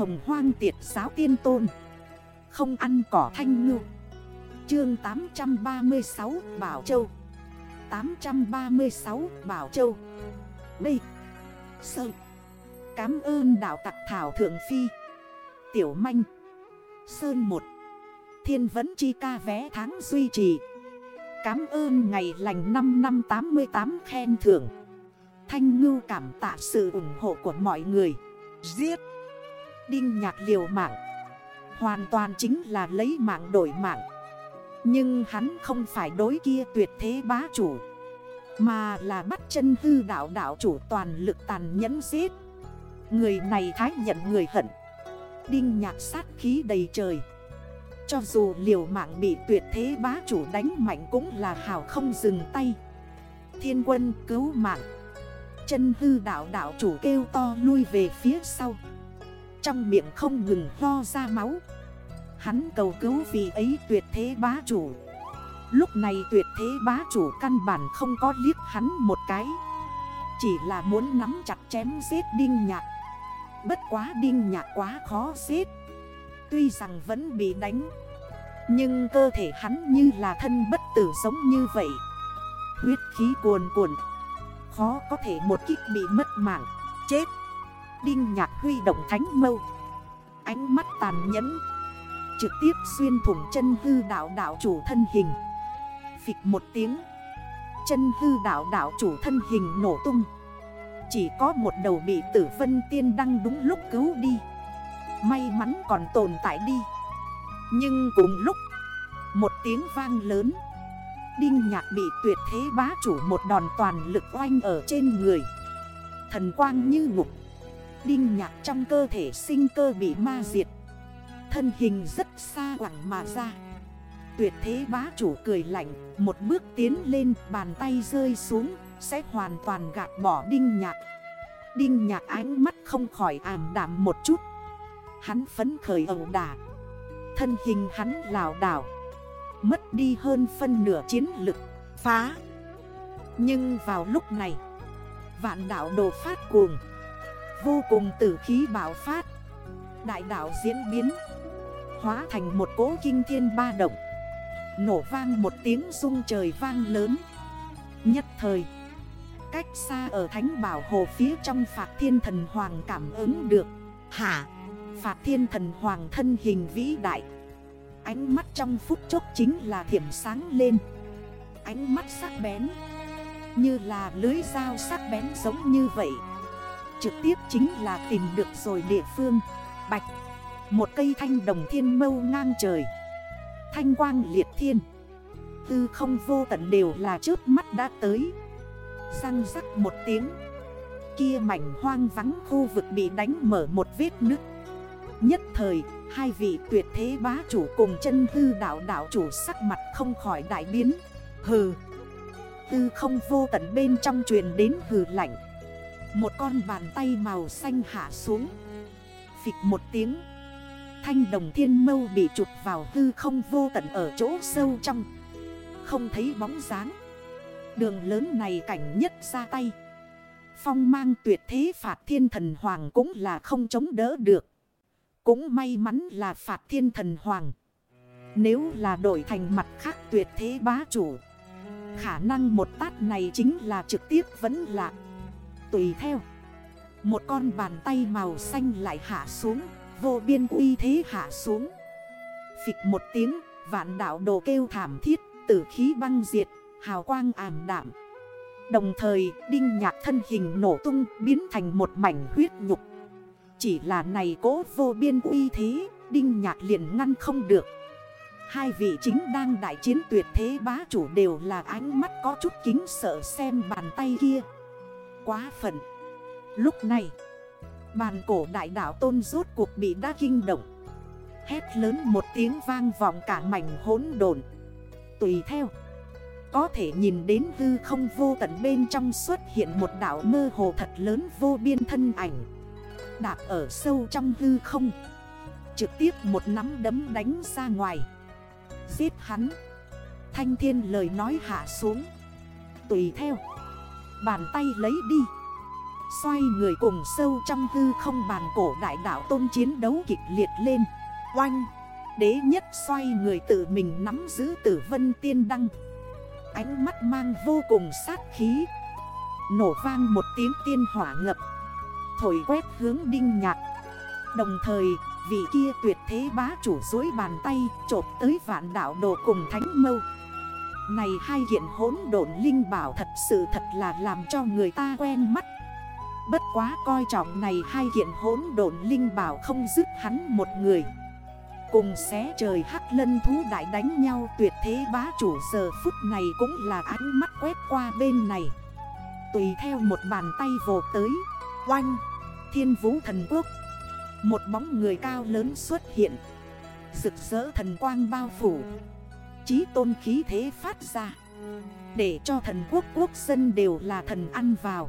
hồng hoang tiệt giáo tiên tôn. Không ăn cỏ thanh ngư. Chương 836 Bảo Châu. 836 Bảo Châu. B. Sơ. Cám ơn đạo tặc thảo thượng phi. Tiểu manh. Sơn 1 Thiên vấn chi ca vé tháng duy trì. Cám ơn ngày lành 5 năm 88 khen thưởng. Thanh ngưu cảm tạ sự ủng hộ của mọi người. Giết. Đinh nhạc liều mạng. Hoàn toàn chính là lấy mạng đổi mạng. Nhưng hắn không phải đối kia tuyệt thế bá chủ, Mà là bắt chân hư đảo đảo chủ toàn lực tàn nhẫn giết. Người này thái nhận người hận. Đinh nhạc sát khí đầy trời. Cho dù liều mạng bị tuyệt thế bá chủ đánh mạnh cũng là hào không dừng tay. Thiên quân cứu mạng. Chân hư đảo đảo chủ kêu to lui về phía sau. Trong miệng không ngừng ho ra máu. Hắn cầu cứu vì ấy tuyệt thế bá chủ. Lúc này tuyệt thế bá chủ căn bản không có liếc hắn một cái. Chỉ là muốn nắm chặt chém giết đinh nhạc. Bất quá đinh nhạc quá khó giết. Tuy rằng vẫn bị đánh, Nhưng cơ thể hắn như là thân bất tử giống như vậy. Huyết khí cuồn cuộn, Khó có thể một kích bị mất mạng, Chết. Đinh nhạc huy động thánh mâu. Ánh mắt tàn nhẫn. Trực tiếp xuyên thủng chân hư đảo đảo chủ thân hình. Phịch một tiếng. Chân hư đảo đảo chủ thân hình nổ tung. Chỉ có một đầu bị tử vân tiên đăng đúng lúc cứu đi. May mắn còn tồn tại đi. Nhưng cùng lúc, Một tiếng vang lớn. Đinh nhạc bị tuyệt thế bá chủ một đòn toàn lực oanh ở trên người. Thần quang như ngục. Đinh nhạc trong cơ thể sinh cơ bị ma diệt. Thân hình rất xa quẳng mà ra. Tuyệt thế bá chủ cười lạnh, Một bước tiến lên, bàn tay rơi xuống, Sẽ hoàn toàn gạt bỏ đinh nhạc. Đinh nhạc ánh mắt không khỏi ảm đảm một chút. Hắn phấn khởi ẩu đà Thân hình hắn lào đảo. Mất đi hơn phân nửa chiến lực, Phá. Nhưng vào lúc này, Vạn đảo đồ phát cuồng. Vô cùng tử khí bảo phát. Đại đảo diễn biến Hóa thành một cỗ kinh thiên ba động. Nổ vang một tiếng rung trời vang lớn. Nhất thời Cách xa ở thánh bảo hồ phía trong Phạt Thiên Thần Hoàng cảm ứng được. Hả? Phạt Thiên Thần Hoàng thân hình vĩ đại. Ánh mắt trong phút chốc chính là thiểm sáng lên. Ánh mắt sắc bén Như là lưới dao sắc bén giống như vậy Trực tiếp chính là tìm được rồi địa phương. Bạch, Một cây thanh đồng thiên mâu ngang trời. Thanh quang liệt thiên. Tư không vô tận đều là trước mắt đã tới. Răng rắc một tiếng. Kia mảnh hoang vắng khu vực bị đánh mở một vết nứt. Nhất thời, Hai vị tuyệt thế bá chủ cùng chân hư đảo đảo chủ sắc mặt không khỏi đại biến. Hừ. Tư không vô tận bên trong truyền đến hừ lạnh. Một con bàn tay màu xanh hạ xuống Phịch một tiếng Thanh đồng thiên mâu bị trụt vào hư không vô tận ở chỗ sâu trong Không thấy bóng dáng Đường lớn này cảnh nhất ra tay Phong mang tuyệt thế phạt thiên thần hoàng cũng là không chống đỡ được cũng may mắn là phạt thiên thần hoàng. Nếu là đổi thành mặt khác tuyệt thế bá chủ. Khả năng một tát này chính là trực tiếp vẫn lạc. Tùy theo. Một con bàn tay màu xanh lại hạ xuống. Vô biên uy thế hạ xuống. Phịch một tiếng. Vạn đảo đồ kêu thảm thiết. Tử khí băng diệt. Hào quang ảm đạm. Đồng thời đinh nhạc thân hình nổ tung biến thành một mảnh huyết nhục chỉ là này cố vô biên uy thế, đinh nhạc liền ngăn không được. Hai vị chính đang đại chiến tuyệt thế bá chủ đều là ánh mắt có chút kính sợ xem bàn tay kia. Quá phận. Lúc này, bàn cổ đại đảo tôn rốt cuộc bị đá kinh động. Hét lớn một tiếng vang vọng cả mảnh hỗn đồn. Tùy theo. Có thể nhìn đến hư không vô tận bên trong xuất hiện một đảo mơ hồ thật lớn vô biên thân ảnh đạp ở sâu trong hư không Trực tiếp một nắm đấm đánh ra ngoài Giết hắn Thanh thiên lời nói hạ xuống Tùy theo Bàn tay lấy đi. Xoay người cùng sâu trong hư không bàn cổ đại đảo tôn chiến đấu kịch liệt lên. Oanh! Đế nhất xoay người tự mình nắm giữ tử vân tiên đăng. Ánh mắt mang vô cùng sát khí. Nổ vang một tiếng tiên hỏa ngập. Thổi quét hướng đinh nhạc. Đồng thời, vị kia tuyệt thế bá chủ dối bàn tay Chộp tới vạn đảo đồ cùng thánh mâu. Này hai hiện hỗn độn linh bảo thật sự thật là làm cho người ta quen mắt. Bất quá coi trọng này hai hiện hỗn độn linh bảo không dứt hắn một người. Cùng xé trời hắc lân thú đại đánh nhau tuyệt thế bá chủ giờ phút này cũng là ánh mắt quét qua bên này. Tùy theo một bàn tay vồ tới, Oanh, Thiên vũ thần quốc. Một bóng người cao lớn xuất hiện. Rực rỡ thần quang bao phủ. Chí tôn khí thế phát ra. Để cho thần quốc quốc dân đều là thần ăn vào.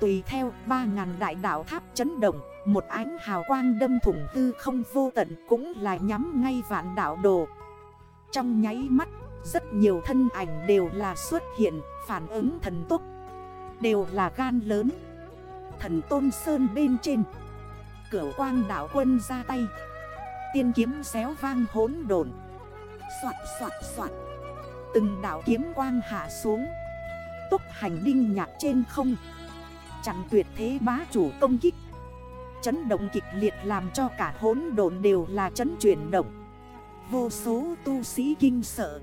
Tùy theo 3.000 đại đảo tháp chấn động, Một ánh hào quang đâm thủng tư không vô tận Cũng là nhắm ngay vạn đảo đồ. Trong nháy mắt, Rất nhiều thân ảnh đều là xuất hiện, Phản ứng thần tốc. Đều là gan lớn. Thần Tôn Sơn bên trên, cửa quang đảo quân ra tay. Tiên kiếm xéo vang hốn đồn Xoạt xoạt xoạt Từng đảo kiếm quang hạ xuống. Túc hành đinh nhạc trên không. Chẳng tuyệt thế bá chủ công kích. Chấn động kịch liệt làm cho cả hốn đồn đều là chấn chuyển động. Vô số tu sĩ kinh sợ.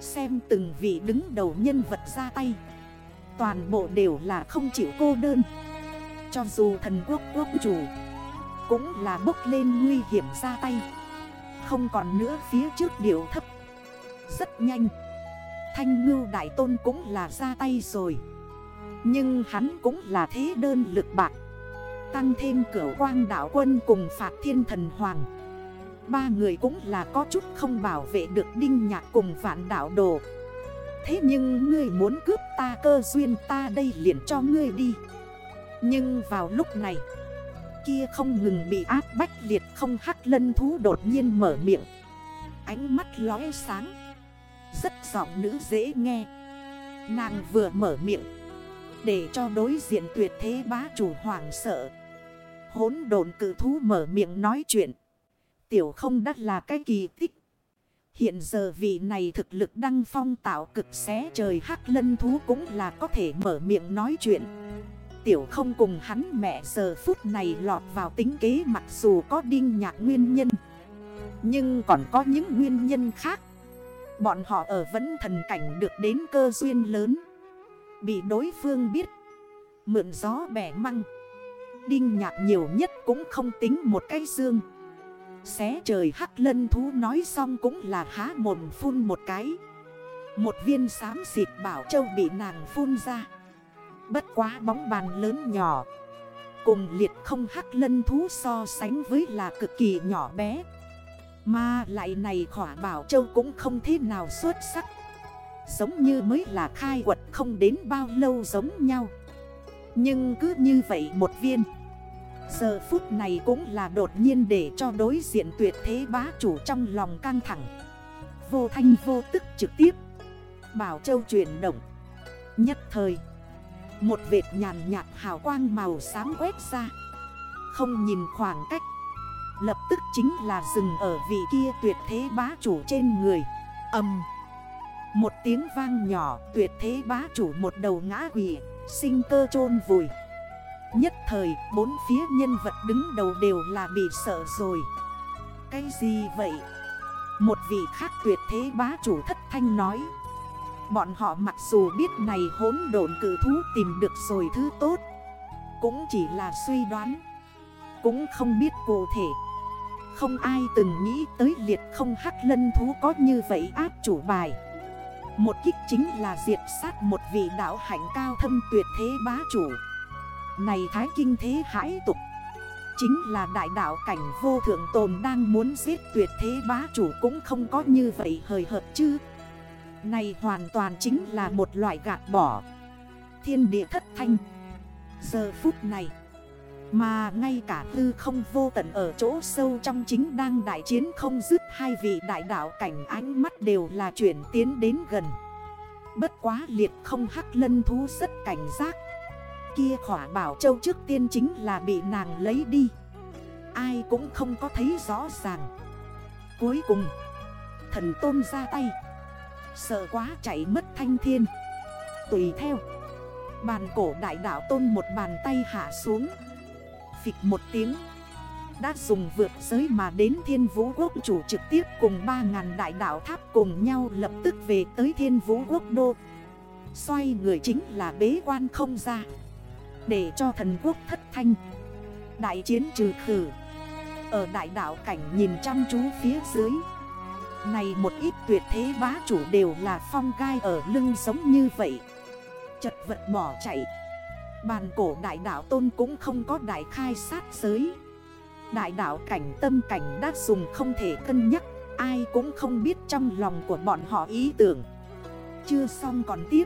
Xem từng vị đứng đầu nhân vật ra tay. Toàn bộ đều là không chịu cô đơn. Cho dù thần quốc quốc chủ, Cũng là bốc lên nguy hiểm ra tay. Không còn nữa, phía trước điệu thấp. Rất nhanh. Thanh ngưu đại tôn cũng là ra tay rồi. Nhưng hắn cũng là thế đơn lực bạc. Tăng thêm cửa quang đảo quân cùng phạt thiên thần hoàng. Ba người cũng là có chút không bảo vệ được đinh nhạc cùng vạn đảo đồ. Thế nhưng ngươi muốn cướp ta cơ duyên, ta đây liền cho ngươi đi. Nhưng vào lúc này Kia không ngừng bị áp bách liệt không hắc lân thú đột nhiên mở miệng. Ánh mắt lóe sáng. Rất giọng nữ dễ nghe. Nàng vừa mở miệng. Để cho đối diện tuyệt thế bá chủ hoàng sợ. Hốn đồn cử thú mở miệng nói chuyện. Tiểu không đắt là cái kỳ tích. Hiện giờ vị này thực lực đăng phong tạo cực xé trời hắc lân thú cũng là có thể mở miệng nói chuyện. Tiểu không cùng hắn mẹ giờ phút này lọt vào tính kế mặc dù có đinh nhạc nguyên nhân. Nhưng còn có những nguyên nhân khác. Bọn họ ở vẫn thần cảnh được đến cơ duyên lớn. Bị đối phương biết. Mượn gió bẻ măng. Đinh nhạc nhiều nhất cũng không tính một cái dương. Xé trời hắc lân thú nói xong cũng là há mồm phun một cái. Một viên xám xịt bảo châu bị nàng phun ra. Bất quá bóng bàn lớn nhỏ. Cùng liệt không hắc lân thú so sánh với là cực kỳ nhỏ bé. Mà lại này khỏa bảo châu cũng không thế nào xuất sắc. Giống như mới là khai quật không đến bao lâu giống nhau. Nhưng cứ như vậy một viên. Giờ phút này cũng là đột nhiên để cho đối diện tuyệt thế bá chủ trong lòng căng thẳng. Vô thanh vô tức trực tiếp. Bảo Châu chuyển động. Nhất thời một vệt nhàn nhạt hào quang màu xám quét ra. Không nhìn khoảng cách. Lập tức chính là dừng ở vị kia tuyệt thế bá chủ trên người. Âm. Một tiếng vang nhỏ, tuyệt thế bá chủ một đầu ngã quỷ Sinh cơ chôn vùi. Nhất thời, bốn phía nhân vật đứng đầu đều là bị sợ rồi. Cái gì vậy? Một vị khác tuyệt thế bá chủ thất thanh nói. Bọn họ mặc dù biết này hỗn độn cử thú tìm được rồi thứ tốt. Cũng chỉ là suy đoán. Cũng không biết cụ thể. Không ai từng nghĩ tới liệt không hắc lân thú có như vậy áp chủ bài. Một kích chính là diệt sát một vị đạo hạnh cao thâm tuyệt thế bá chủ. Này thái kinh thế hãi tục. Chính là đại đạo cảnh vô thượng tồn đang muốn giết tuyệt thế bá chủ cũng không có như vậy hời hợt chứ. Này hoàn toàn chính là một loại gạt bỏ. Thiên địa thất thanh. Giờ phút này, Mà ngay cả tư không vô tận ở chỗ sâu trong chính đang đại chiến không dứt Hai vị đại đạo cảnh ánh mắt đều là chuyển tiến đến gần. Bất quá liệt không hắc lân thú rất cảnh giác. Kia khỏa bảo châu trước tiên chính là bị nàng lấy đi. Ai cũng không có thấy rõ ràng. Cuối cùng, Thần tôn ra tay. Sợ quá chạy mất thanh thiên. Tùy theo. Bàn cổ đại đảo tôn một bàn tay hạ xuống. Phịch một tiếng. Đã dùng vượt giới mà đến thiên vũ quốc chủ trực tiếp cùng 3.000 đại đảo tháp cùng nhau lập tức về tới thiên vũ quốc đô. Xoay người chính là bế quan không ra. Để cho thần quốc thất thanh. Đại chiến trừ khử. Ở đại đảo cảnh nhìn chăm chú phía dưới. Này một ít tuyệt thế bá chủ đều là phong gai ở lưng giống như vậy. Chật vật bỏ chạy. Bàn cổ đại đảo tôn cũng không có đại khai sát giới. Đại đảo cảnh tâm cảnh đã dùng không thể cân nhắc, Ai cũng không biết trong lòng của bọn họ ý tưởng. Chưa xong còn tiếp.